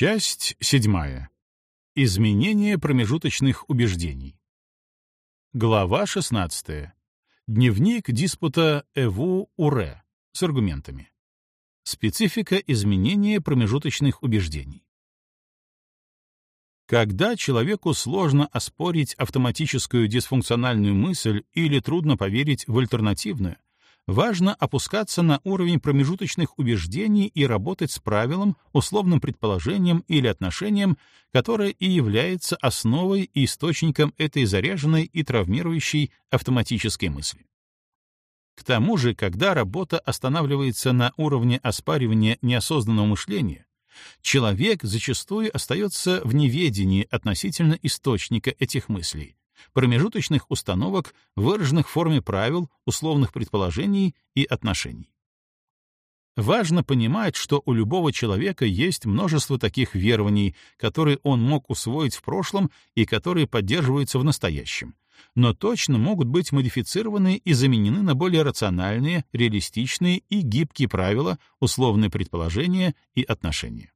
Часть седьмая. Изменение промежуточных убеждений. Глава 16. Дневник диспута Эву Уре с аргументами. Специфика изменения промежуточных убеждений. Когда человеку сложно оспорить автоматическую дисфункциональную мысль или трудно поверить в альтернативную, важно опускаться на уровень промежуточных убеждений и работать с правилом, условным предположением или отношением, которое и является основой и источником этой заряженной и травмирующей автоматической мысли. К тому же, когда работа останавливается на уровне оспаривания неосознанного мышления, человек зачастую остается в неведении относительно источника этих мыслей, промежуточных установок, выраженных в форме правил, условных предположений и отношений. Важно понимать, что у любого человека есть множество таких верований, которые он мог усвоить в прошлом и которые поддерживаются в настоящем, но точно могут быть модифицированы и заменены на более рациональные, реалистичные и гибкие правила, условные предположения и отношения.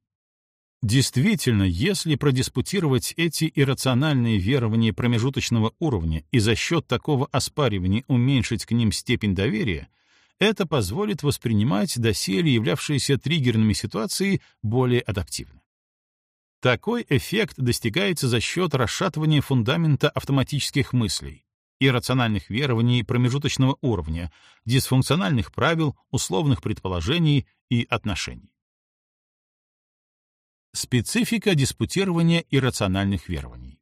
Действительно, если продиспутировать эти иррациональные верования промежуточного уровня и за счет такого оспаривания уменьшить к ним степень доверия, это позволит воспринимать доселе являвшиеся триггерными ситуации более адаптивно. Такой эффект достигается за счет расшатывания фундамента автоматических мыслей, иррациональных верований промежуточного уровня, дисфункциональных правил, условных предположений и отношений. Специфика диспутирования иррациональных верований.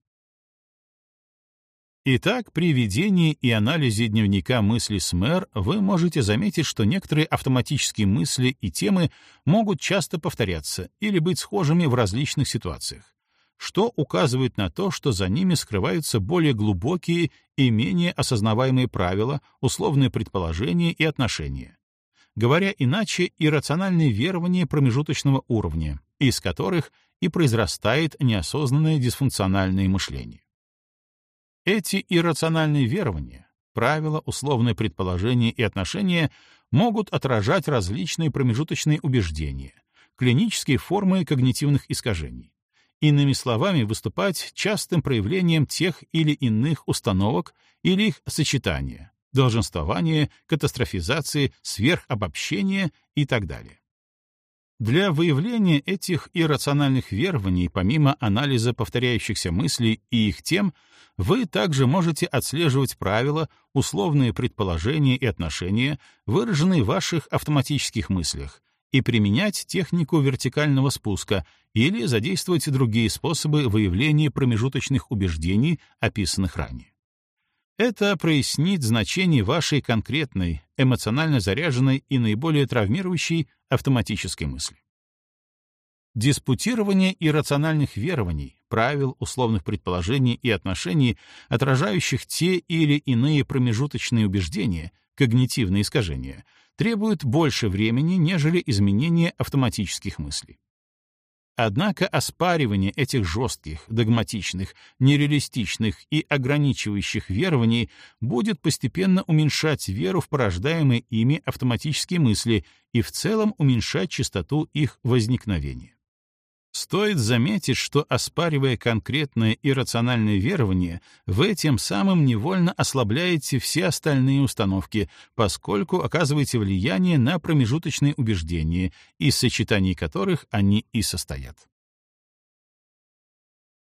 Итак, при ведении и анализе дневника мысли СМЭР вы можете заметить, что некоторые автоматические мысли и темы могут часто повторяться или быть схожими в различных ситуациях, что указывает на то, что за ними скрываются более глубокие и менее осознаваемые правила, условные предположения и отношения, говоря иначе, иррациональные верования промежуточного уровня, из которых и произрастает неосознанное дисфункциональное мышление. Эти иррациональные верования, правила, условные предположения и отношения могут отражать различные промежуточные убеждения, клинические формы когнитивных искажений. Иными словами, выступать частым проявлением тех или иных установок или их сочетания, долженствования, катастрофизации, сверхобобщения и так далее. Для выявления этих иррациональных верований, помимо анализа повторяющихся мыслей и их тем, вы также можете отслеживать правила, условные предположения и отношения, выраженные в ваших автоматических мыслях, и применять технику вертикального спуска или задействовать другие способы выявления промежуточных убеждений, описанных ранее. Это прояснит значение вашей конкретной, эмоционально заряженной и наиболее травмирующей автоматической мысли. Диспутирование иррациональных верований, правил, условных предположений и отношений, отражающих те или иные промежуточные убеждения, когнитивные искажения, требует больше времени, нежели изменение автоматических мыслей. Однако оспаривание этих жестких, догматичных, нереалистичных и ограничивающих верований будет постепенно уменьшать веру в порождаемые ими автоматические мысли и в целом уменьшать частоту их возникновения. Стоит заметить, что, оспаривая конкретное иррациональное верование, вы тем самым невольно ослабляете все остальные установки, поскольку оказываете влияние на промежуточные убеждения, из сочетаний которых они и состоят.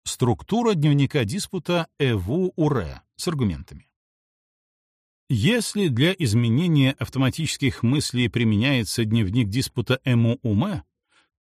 Структура дневника диспута ЭВУ-УРЭ с аргументами. Если для изменения автоматических мыслей применяется дневник диспута ЭМУ-УМЭ,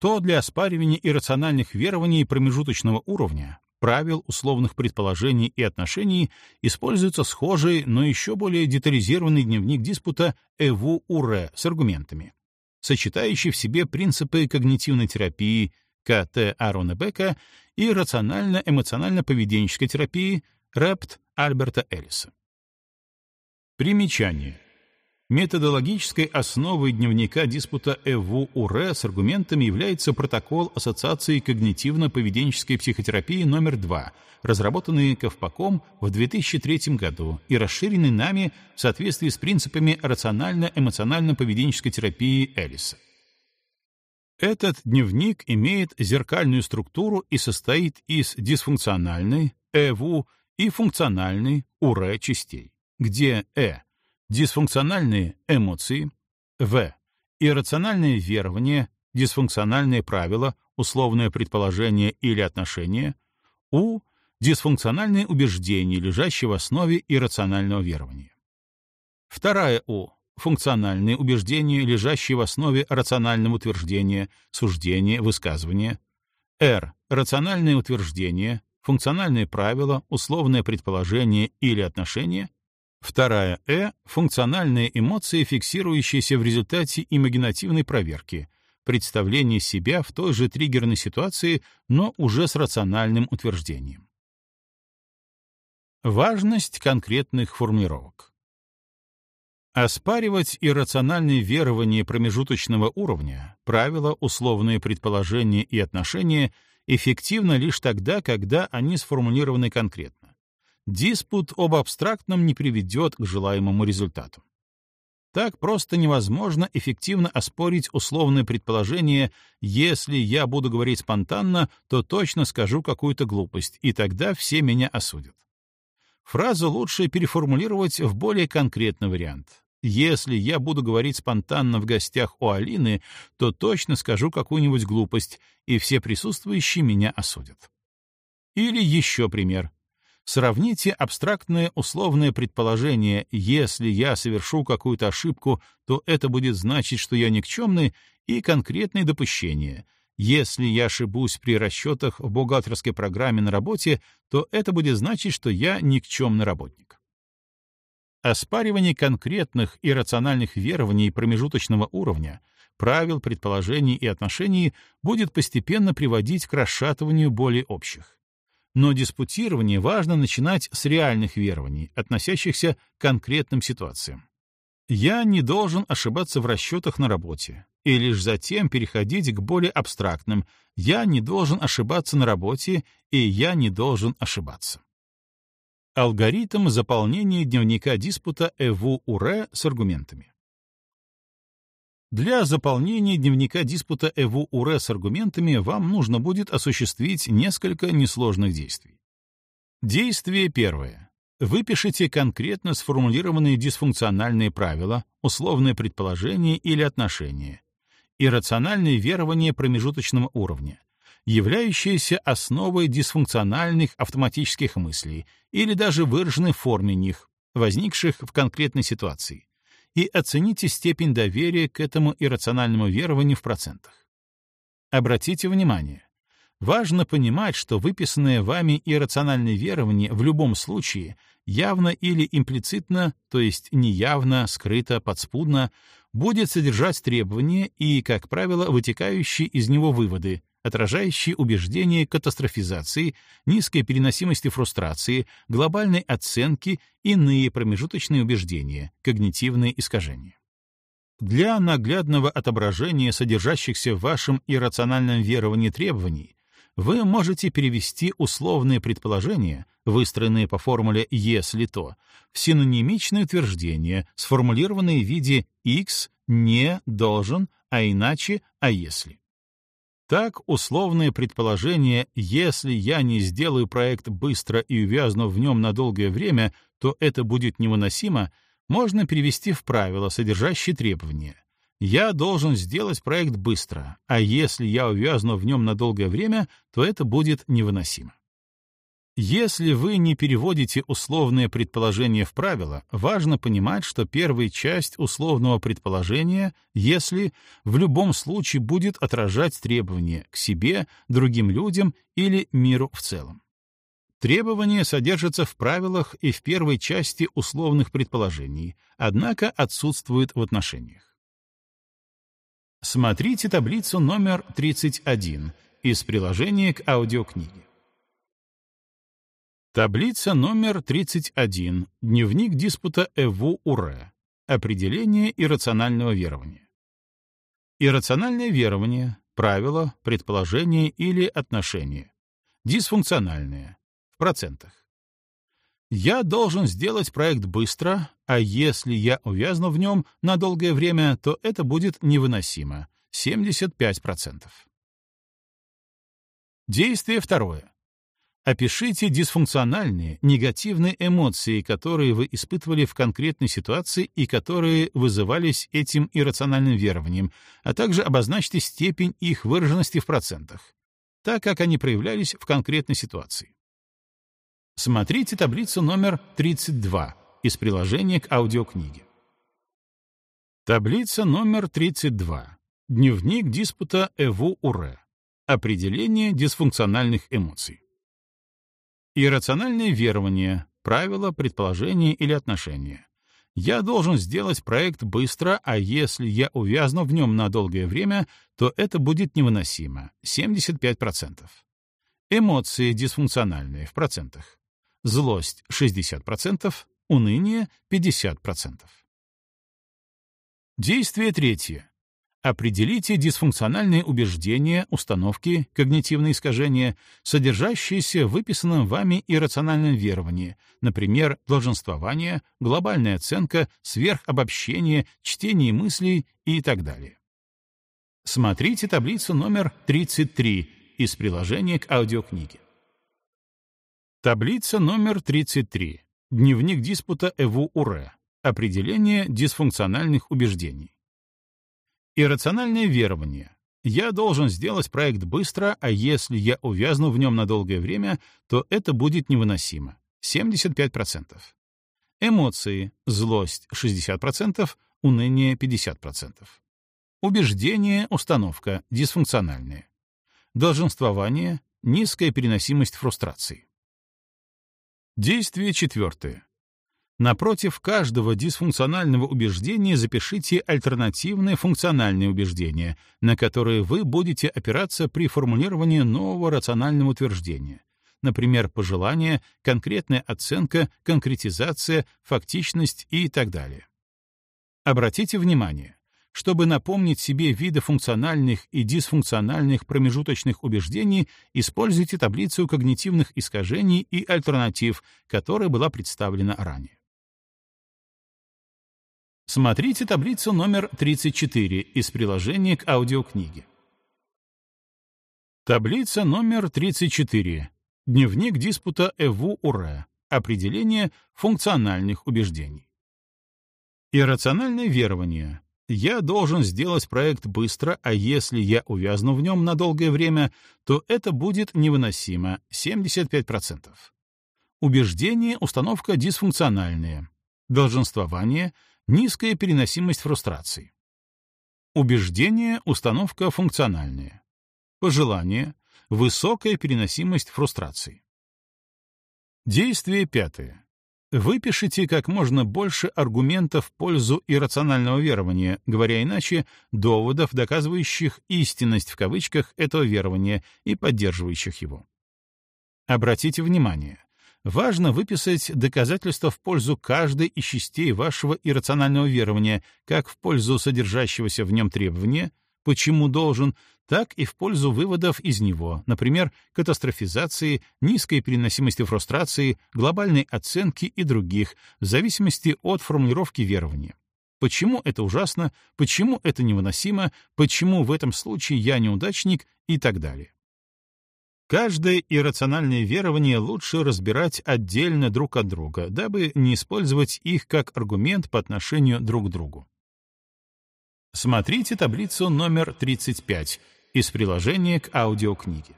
то для оспаривания иррациональных верований промежуточного уровня, правил, условных предположений и отношений используется схожий, но еще более детализированный дневник диспута ЭВУ-УРЭ с аргументами, сочетающий в себе принципы когнитивной терапии КТ Арона Бека и рационально-эмоционально-поведенческой терапии РЭПТ Альберта Эллиса. Примечание. Методологической основой дневника диспута ЭВУ-УРЭ с аргументами является протокол Ассоциации когнитивно-поведенческой психотерапии номер 2, разработанный Ковпаком в 2003 году и расширенный нами в соответствии с принципами рационально-эмоционально-поведенческой терапии Эллиса. Этот дневник имеет зеркальную структуру и состоит из дисфункциональной, ЭВУ, и функциональной, УРЭ частей, где Э — дисфункциональные эмоции, В — иррациональные верования, дисфункциональные правила, условное предположение или отношение, У — дисфункциональные убеждения, лежащие в основе иррационального верования. Вторая У — функциональные убеждения, лежащие в основе рационального утверждения, суждения, высказывания. Р — рациональные утверждения, функциональные правила, условное предположение или отношение. Вторая Э — функциональные эмоции, фиксирующиеся в результате имагинативной проверки, представление себя в той же триггерной ситуации, но уже с рациональным утверждением. Важность конкретных формулировок. Оспаривать иррациональные верования промежуточного уровня, правила, условные предположения и отношения эффективно лишь тогда, когда они сформулированы конкретно. Диспут об абстрактном не приведет к желаемому результату. Так просто невозможно эффективно оспорить условное предположение «если я буду говорить спонтанно, то точно скажу какую-то глупость, и тогда все меня осудят». Фразу лучше переформулировать в более конкретный вариант. Если я буду говорить спонтанно в гостях у Алины, то точно скажу какую-нибудь глупость, и все присутствующие меня осудят. Или еще пример. Сравните абстрактное условное предположение «если я совершу какую-то ошибку, то это будет значить, что я никчемный» и конкретное допущение «если я ошибусь при расчетах в бухгалтерской программе на работе, то это будет значить, что я никчемный работник». Оспаривание конкретных и рациональных верований промежуточного уровня, правил, предположений и отношений будет постепенно приводить к расшатыванию более общих. Но диспутирование важно начинать с реальных верований, относящихся к конкретным ситуациям. Я не должен ошибаться в расчетах на работе, и лишь затем переходить к более абстрактным «я не должен ошибаться на работе» и «я не должен ошибаться». Алгоритм заполнения дневника диспута ЭВУ-УРЭ с аргументами. Для заполнения дневника диспута ЭВУ-УРЭ с аргументами вам нужно будет осуществить несколько несложных действий. Действие первое. Выпишите конкретно сформулированные дисфункциональные правила, условные предположения или отношения, иррациональные верования промежуточного уровня, являющиеся основой дисфункциональных автоматических мыслей или даже выраженной в форме них, возникших в конкретной ситуации, и оцените степень доверия к этому иррациональному верованию в процентах. Обратите внимание, важно понимать, что выписанное вами иррациональное верование в любом случае явно или имплицитно, то есть неявно, скрыто, подспудно, будет содержать требования и, как правило, вытекающие из него выводы, отражающие убеждения катастрофизации, низкой переносимости фрустрации, глобальной оценки, иные промежуточные убеждения, когнитивные искажения. Для наглядного отображения содержащихся в вашем иррациональном веровании требований вы можете перевести условные предположения, выстроенные по формуле «если то», в синонимичные утверждения, сформулированные в виде «x не должен», а иначе «а если». Так, условное предположение «если я не сделаю проект быстро и увязну в нем на долгое время, то это будет невыносимо» можно перевести в правило, содержащее требования. Я должен сделать проект быстро, а если я увязну в нем на долгое время, то это будет невыносимо. Если вы не переводите условное предположение в правило, важно понимать, что первая часть условного предположения, если в любом случае будет отражать требования к себе, другим людям или миру в целом. Требования содержатся в правилах и в первой части условных предположений, однако отсутствуют в отношениях. Смотрите таблицу номер 31 из приложения к аудиокниге. Таблица номер 31. Дневник диспута ЭВУ-УРЭ. Определение иррационального верования. Иррациональное верование — правило, предположение или отношение. Дисфункциональное. В процентах. Я должен сделать проект быстро, а если я увязну в нем на долгое время, то это будет невыносимо. — 75%. Действие второе. Опишите дисфункциональные, негативные эмоции, которые вы испытывали в конкретной ситуации и которые вызывались этим иррациональным верованием, а также обозначьте степень их выраженности в процентах, так как они проявлялись в конкретной ситуации. Смотрите таблицу номер 32 из приложения к аудиокниге. Таблица номер 32. Дневник диспута Эву Уре. Определение дисфункциональных эмоций. Иррациональное верование, правило, предположение или отношение. Я должен сделать проект быстро, а если я увязну в нем на долгое время, то это будет невыносимо — 75%. Эмоции дисфункциональные в процентах. Злость — 60%, уныние — 50%. Действие третье. Определите дисфункциональные убеждения, установки, когнитивные искажения, содержащиеся в выписанном вами иррациональном веровании, например, долженствование, глобальная оценка, сверхобобщение, чтение мыслей и так далее. Смотрите таблицу номер 33 из приложения к аудиокниге. Таблица номер 33. Дневник диспута Эву Уре. Определение дисфункциональных убеждений. Иррациональное верование. Я должен сделать проект быстро, а если я увязну в нем на долгое время, то это будет невыносимо. 75%. Эмоции. Злость 60%, уныние 50%. Убеждение, установка дисфункциональные. Долженствование, низкая переносимость фрустрации. Действие четвертое. Напротив каждого дисфункционального убеждения запишите альтернативное функциональное убеждение, на которое вы будете опираться при формулировании нового рационального утверждения. Например, пожелание, конкретная оценка, конкретизация, фактичность и так далее. Обратите внимание, чтобы напомнить себе виды функциональных и дисфункциональных промежуточных убеждений, используйте таблицу когнитивных искажений и альтернатив, которая была представлена ранее. Смотрите таблицу номер 34 из приложения к аудиокниге. Таблица номер 34. Дневник диспута Эву Уре. Определение функциональных убеждений. Иррациональное верование. Я должен сделать проект быстро, а если я увязну в нем на долгое время, то это будет невыносимо — 75%. Убеждение, установка дисфункциональная. Долженствование — Низкая переносимость фрустрации. Убеждение, установка функциональная. Пожелание, высокая переносимость фрустрации. Действие пятое. Выпишите как можно больше аргументов в пользу иррационального верования, говоря иначе, доводов, доказывающих «истинность» в кавычках этого верования и поддерживающих его. Обратите внимание, Важно выписать доказательства в пользу каждой из частей вашего иррационального верования, как в пользу содержащегося в нем требования, почему должен, так и в пользу выводов из него, например, катастрофизации, низкой переносимости фрустрации, глобальной оценки и других, в зависимости от формулировки верования. Почему это ужасно, почему это невыносимо, почему в этом случае я неудачник и так далее. Каждое иррациональное верование лучше разбирать отдельно друг от друга, дабы не использовать их как аргумент по отношению друг к другу. Смотрите таблицу номер 35 из приложения к аудиокниге.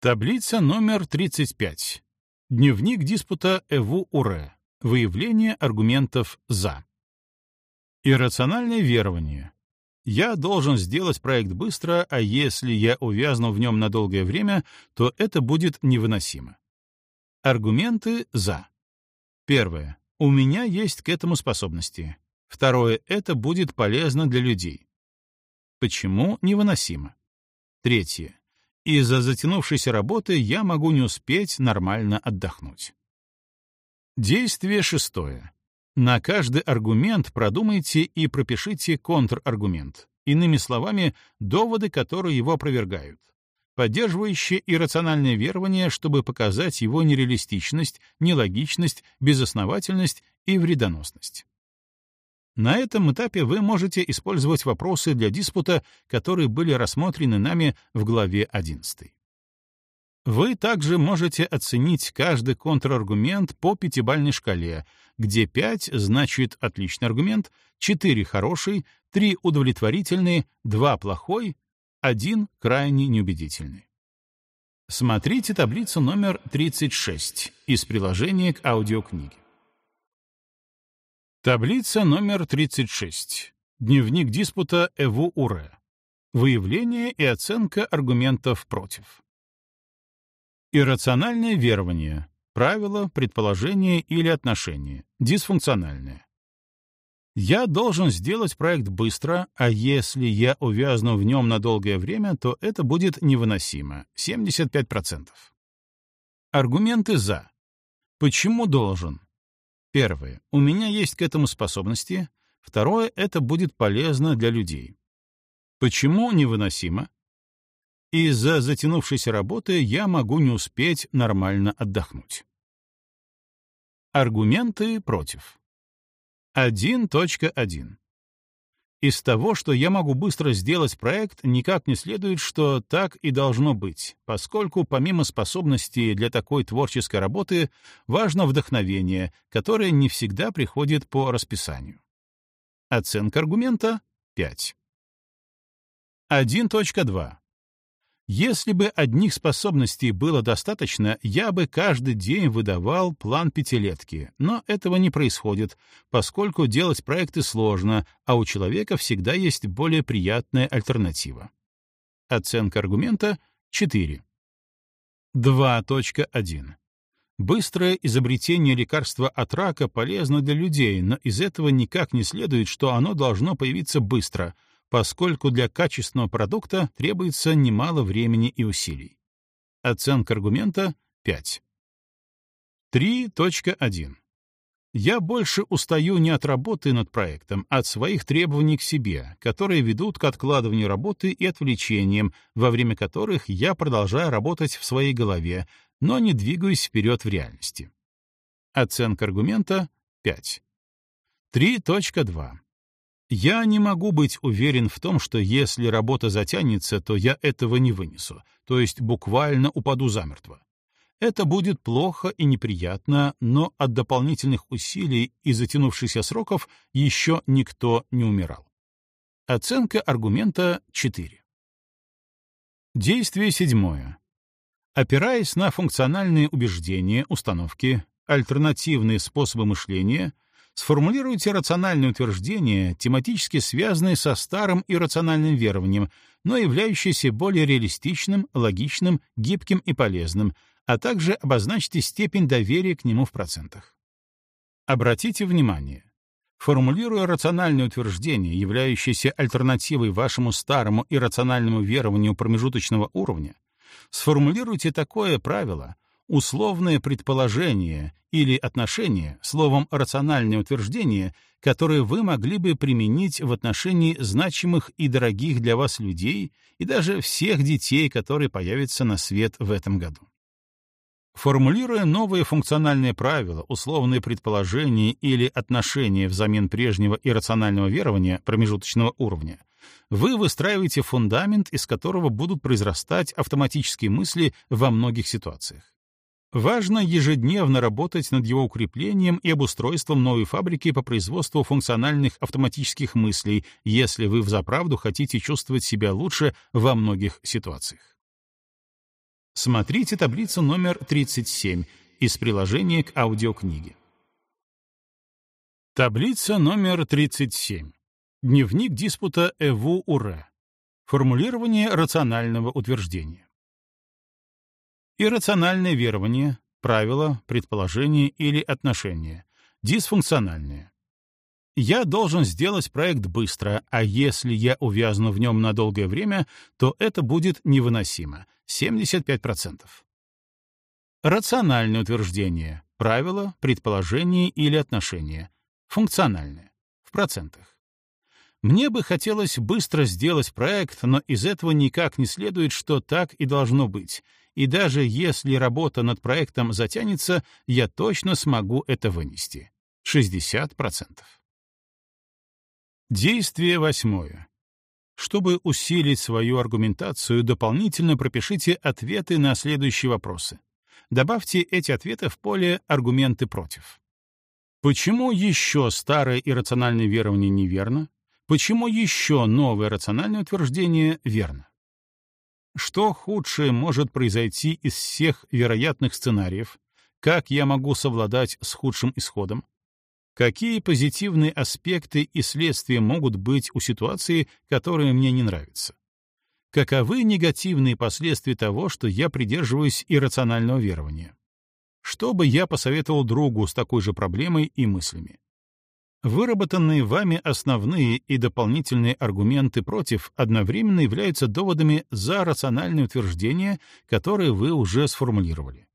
Таблица номер 35. Дневник диспута Эву Уре. Выявление аргументов «за». Иррациональное верование я должен сделать проект быстро, а если я увязну в нем на долгое время, то это будет невыносимо. Аргументы «за». Первое. У меня есть к этому способности. Второе. Это будет полезно для людей. Почему невыносимо? Третье. Из-за затянувшейся работы я могу не успеть нормально отдохнуть. Действие шестое. На каждый аргумент продумайте и пропишите контраргумент. Иными словами, доводы, которые его опровергают. Поддерживающие иррациональное верование, чтобы показать его нереалистичность, нелогичность, безосновательность и вредоносность. На этом этапе вы можете использовать вопросы для диспута, которые были рассмотрены нами в главе 11. Вы также можете оценить каждый контраргумент по пятибалльной шкале, где 5 значит отличный аргумент, 4 хороший, 3 удовлетворительный, 2 плохой, 1 крайне неубедительный. Смотрите таблицу номер 36 из приложения к аудиокниге. Таблица номер 36. Дневник диспута Эву Уре. Выявление и оценка аргументов против. Иррациональное верование. Правило, предположение или отношение. Дисфункциональное. Я должен сделать проект быстро, а если я увязну в нем на долгое время, то это будет невыносимо — 75%. Аргументы «за». Почему должен? Первое. У меня есть к этому способности. Второе. Это будет полезно для людей. Почему невыносимо? Из-за затянувшейся работы я могу не успеть нормально отдохнуть. Аргументы против. 1.1. Из того, что я могу быстро сделать проект, никак не следует, что так и должно быть, поскольку помимо способностей для такой творческой работы важно вдохновение, которое не всегда приходит по расписанию. Оценка аргумента — 5. 1.2. Если бы одних способностей было достаточно, я бы каждый день выдавал план пятилетки, но этого не происходит, поскольку делать проекты сложно, а у человека всегда есть более приятная альтернатива. Оценка аргумента — 4. 2.1. Быстрое изобретение лекарства от рака полезно для людей, но из этого никак не следует, что оно должно появиться быстро — поскольку для качественного продукта требуется немало времени и усилий. Оценка аргумента — 5. 3.1. Я больше устаю не от работы над проектом, а от своих требований к себе, которые ведут к откладыванию работы и отвлечениям, во время которых я продолжаю работать в своей голове, но не двигаюсь вперед в реальности. Оценка аргумента — 5. 3.2. Я не могу быть уверен в том, что если работа затянется, то я этого не вынесу, то есть буквально упаду замертво. Это будет плохо и неприятно, но от дополнительных усилий и затянувшихся сроков еще никто не умирал. Оценка аргумента 4. Действие седьмое. Опираясь на функциональные убеждения, установки, альтернативные способы мышления — Сформулируйте рациональные утверждения, тематически связанные со старым иррациональным верованием, но являющиеся более реалистичным, логичным, гибким и полезным, а также обозначьте степень доверия к нему в процентах. Обратите внимание, формулируя рациональное утверждение, являющееся альтернативой вашему старому иррациональному верованию промежуточного уровня, сформулируйте такое правило, условное предположение или отношение, словом, рациональное утверждение, которое вы могли бы применить в отношении значимых и дорогих для вас людей и даже всех детей, которые появятся на свет в этом году. Формулируя новые функциональные правила, условные предположения или отношения взамен прежнего иррационального верования промежуточного уровня, вы выстраиваете фундамент, из которого будут произрастать автоматические мысли во многих ситуациях. Важно ежедневно работать над его укреплением и обустройством новой фабрики по производству функциональных автоматических мыслей, если вы взаправду хотите чувствовать себя лучше во многих ситуациях. Смотрите таблицу номер 37 из приложения к аудиокниге. Таблица номер 37. Дневник диспута Эву Уре. Формулирование рационального утверждения. Иррациональное верование, правило, предположение или отношение. Дисфункциональное. Я должен сделать проект быстро, а если я увязну в нем на долгое время, то это будет невыносимо — 75%. Рациональное утверждение, правило, предположение или отношение. Функциональное. В процентах. Мне бы хотелось быстро сделать проект, но из этого никак не следует, что так и должно быть, и даже если работа над проектом затянется, я точно смогу это вынести. 60%. Действие восьмое. Чтобы усилить свою аргументацию, дополнительно пропишите ответы на следующие вопросы. Добавьте эти ответы в поле «Аргументы против». Почему еще старое иррациональное верование неверно? Почему еще новое рациональное утверждение верно? Что худшее может произойти из всех вероятных сценариев? Как я могу совладать с худшим исходом? Какие позитивные аспекты и следствия могут быть у ситуации, которая мне не нравится? Каковы негативные последствия того, что я придерживаюсь иррационального верования? Что бы я посоветовал другу с такой же проблемой и мыслями? Выработанные вами основные и дополнительные аргументы против одновременно являются доводами за рациональное утверждение, которое вы уже сформулировали.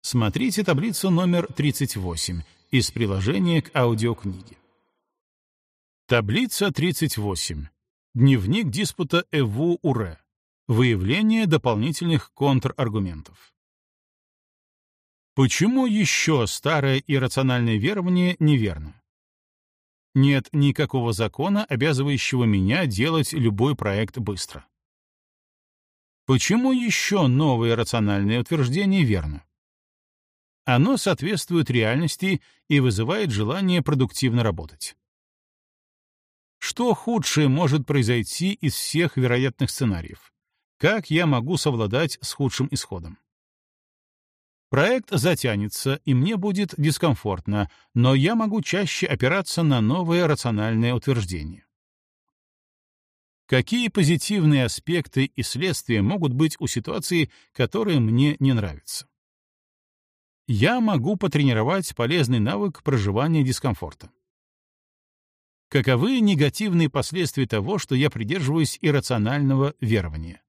Смотрите таблицу номер 38 из приложения к аудиокниге. Таблица 38. Дневник диспута Эву Уре. Выявление дополнительных контраргументов. Почему еще старое иррациональное верование неверно? Нет никакого закона, обязывающего меня делать любой проект быстро. Почему еще новое рациональное утверждение верно? Оно соответствует реальности и вызывает желание продуктивно работать. Что худшее может произойти из всех вероятных сценариев? Как я могу совладать с худшим исходом? Проект затянется, и мне будет дискомфортно, но я могу чаще опираться на новое рациональное утверждение. Какие позитивные аспекты и следствия могут быть у ситуации, которая мне не нравится? я могу потренировать полезный навык проживания дискомфорта. Каковы негативные последствия того, что я придерживаюсь иррационального верования?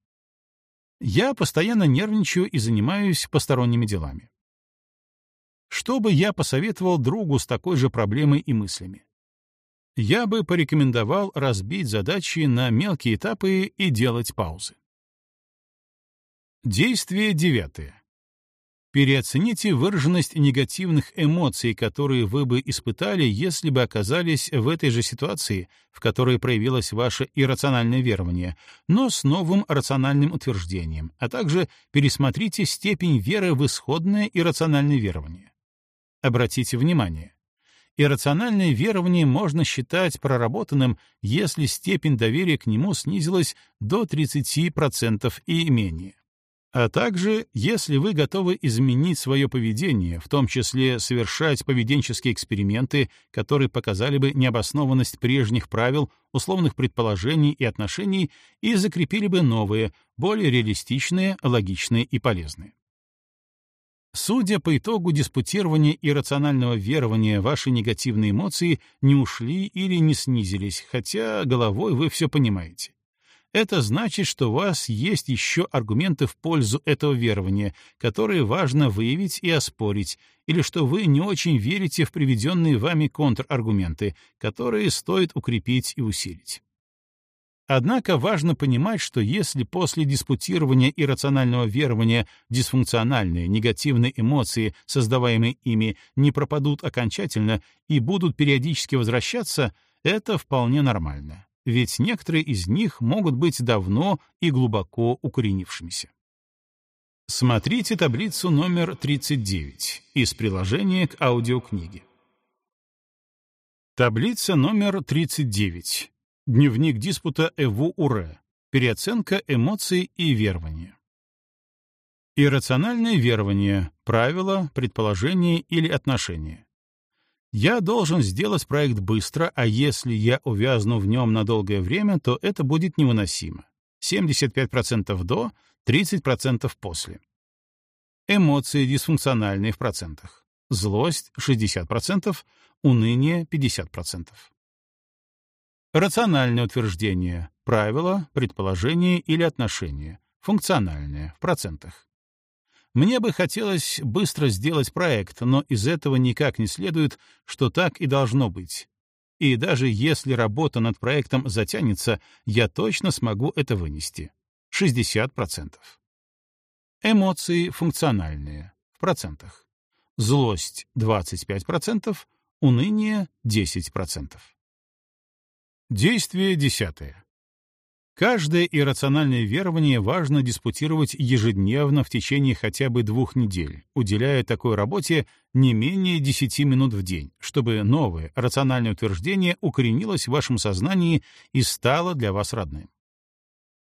Я постоянно нервничаю и занимаюсь посторонними делами. Что бы я посоветовал другу с такой же проблемой и мыслями? Я бы порекомендовал разбить задачи на мелкие этапы и делать паузы. Действие девятое. Переоцените выраженность негативных эмоций, которые вы бы испытали, если бы оказались в этой же ситуации, в которой проявилось ваше иррациональное верование, но с новым рациональным утверждением, а также пересмотрите степень веры в исходное иррациональное верование. Обратите внимание, иррациональное верование можно считать проработанным, если степень доверия к нему снизилась до 30% и менее. А также, если вы готовы изменить свое поведение, в том числе совершать поведенческие эксперименты, которые показали бы необоснованность прежних правил, условных предположений и отношений и закрепили бы новые, более реалистичные, логичные и полезные. Судя по итогу диспутирования и рационального верования, ваши негативные эмоции не ушли или не снизились, хотя головой вы все понимаете это значит, что у вас есть еще аргументы в пользу этого верования, которые важно выявить и оспорить, или что вы не очень верите в приведенные вами контраргументы, которые стоит укрепить и усилить. Однако важно понимать, что если после диспутирования иррационального верования дисфункциональные негативные эмоции, создаваемые ими, не пропадут окончательно и будут периодически возвращаться, это вполне нормально ведь некоторые из них могут быть давно и глубоко укоренившимися. Смотрите таблицу номер 39 из приложения к аудиокниге. Таблица номер 39. Дневник диспута Эву Уре. Переоценка эмоций и верования. Иррациональное верование, правила, предположения или отношения. Я должен сделать проект быстро, а если я увязну в нем на долгое время, то это будет невыносимо. 75% до, 30% после. Эмоции дисфункциональные в процентах. Злость — 60%, уныние — 50%. Рациональное утверждение, правило, предположение или отношение, функциональное в процентах. Мне бы хотелось быстро сделать проект, но из этого никак не следует, что так и должно быть. И даже если работа над проектом затянется, я точно смогу это вынести. 60%. Эмоции функциональные, в процентах. Злость — 25%, уныние — 10%. Действие десятое. Каждое иррациональное верование важно диспутировать ежедневно в течение хотя бы двух недель, уделяя такой работе не менее 10 минут в день, чтобы новое рациональное утверждение укоренилось в вашем сознании и стало для вас родным.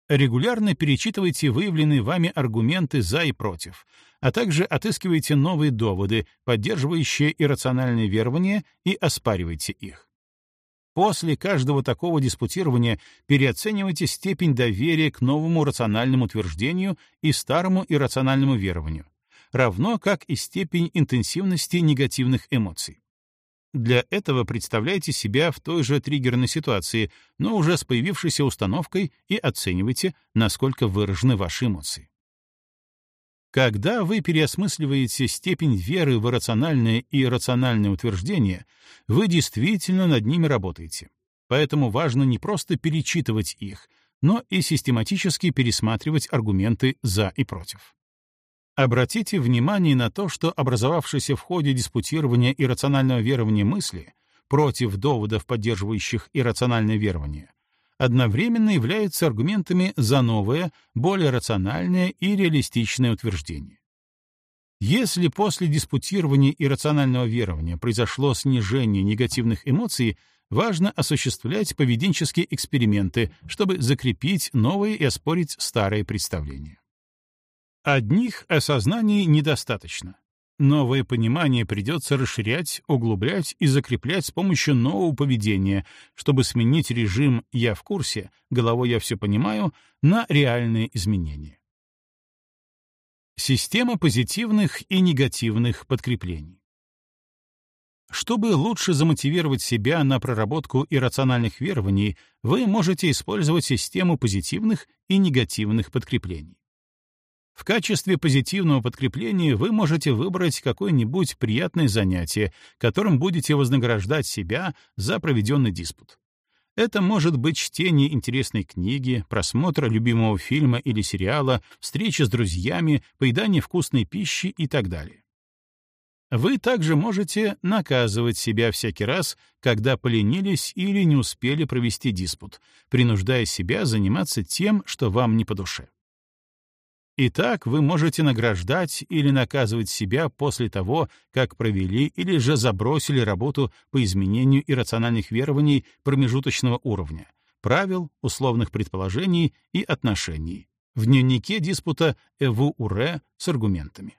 Регулярно перечитывайте выявленные вами аргументы «за» и «против», а также отыскивайте новые доводы, поддерживающие иррациональные верования, и оспаривайте их. После каждого такого диспутирования переоценивайте степень доверия к новому рациональному утверждению и старому иррациональному верованию, равно как и степень интенсивности негативных эмоций. Для этого представляйте себя в той же триггерной ситуации, но уже с появившейся установкой и оценивайте, насколько выражены ваши эмоции. Когда вы переосмысливаете степень веры в иррациональное и рациональное утверждения, вы действительно над ними работаете. Поэтому важно не просто перечитывать их, но и систематически пересматривать аргументы «за» и «против». Обратите внимание на то, что образовавшиеся в ходе диспутирования иррационального верования мысли против доводов, поддерживающих иррациональное верование, одновременно являются аргументами за новое, более рациональное и реалистичное утверждение. Если после диспутирования иррационального верования произошло снижение негативных эмоций, важно осуществлять поведенческие эксперименты, чтобы закрепить новые и оспорить старые представления. Одних осознаний недостаточно. Новое понимание придется расширять, углублять и закреплять с помощью нового поведения, чтобы сменить режим «я в курсе», головой «я все понимаю» на реальные изменения. Система позитивных и негативных подкреплений. Чтобы лучше замотивировать себя на проработку иррациональных верований, вы можете использовать систему позитивных и негативных подкреплений. В качестве позитивного подкрепления вы можете выбрать какое-нибудь приятное занятие, которым будете вознаграждать себя за проведенный диспут. Это может быть чтение интересной книги, просмотр любимого фильма или сериала, встреча с друзьями, поедание вкусной пищи и так далее. Вы также можете наказывать себя всякий раз, когда поленились или не успели провести диспут, принуждая себя заниматься тем, что вам не по душе. Итак, вы можете награждать или наказывать себя после того, как провели или же забросили работу по изменению иррациональных верований промежуточного уровня, правил, условных предположений и отношений в дневнике диспута Эву Уре с аргументами.